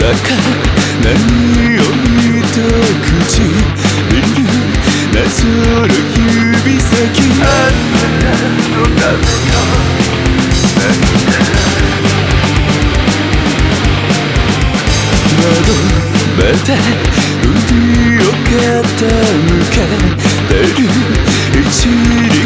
らか何を一口見る謎の指先。あなたのためよ窓また腕を傾けてる一輪。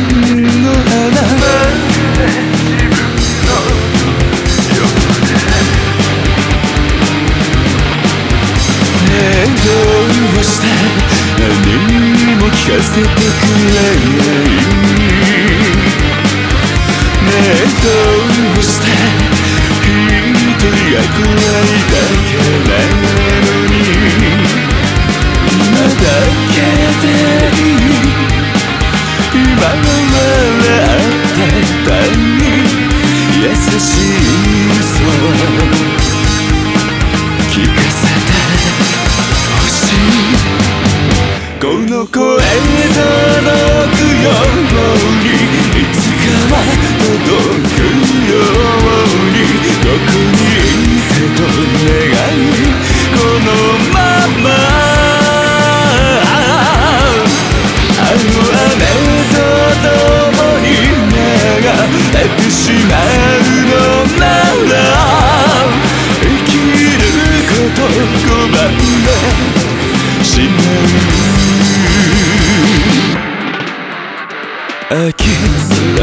どうして何も聞かせてくれない。ねえどうして一人役割だけないこの声届くようにいつかは届く。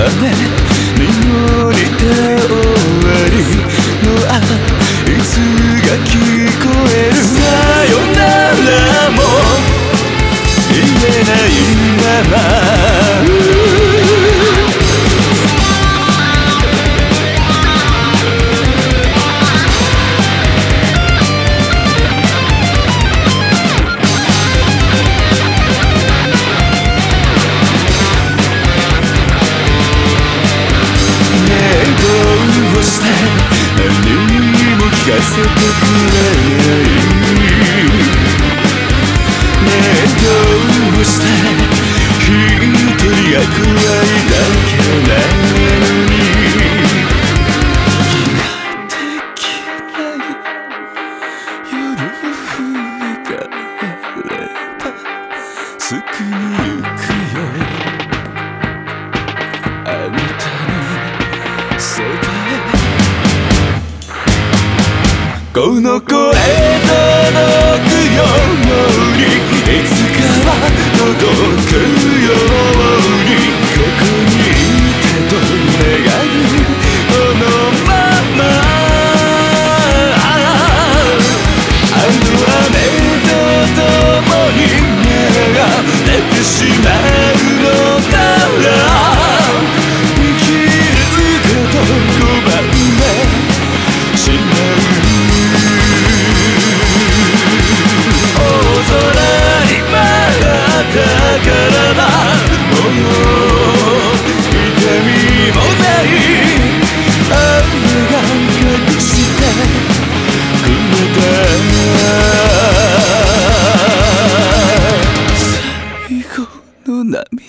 眠りた終わりのあいつが聞こえる。さよならも言えないまませてくれないねえどうして一人が怖いだけなのにできないこの声と难觅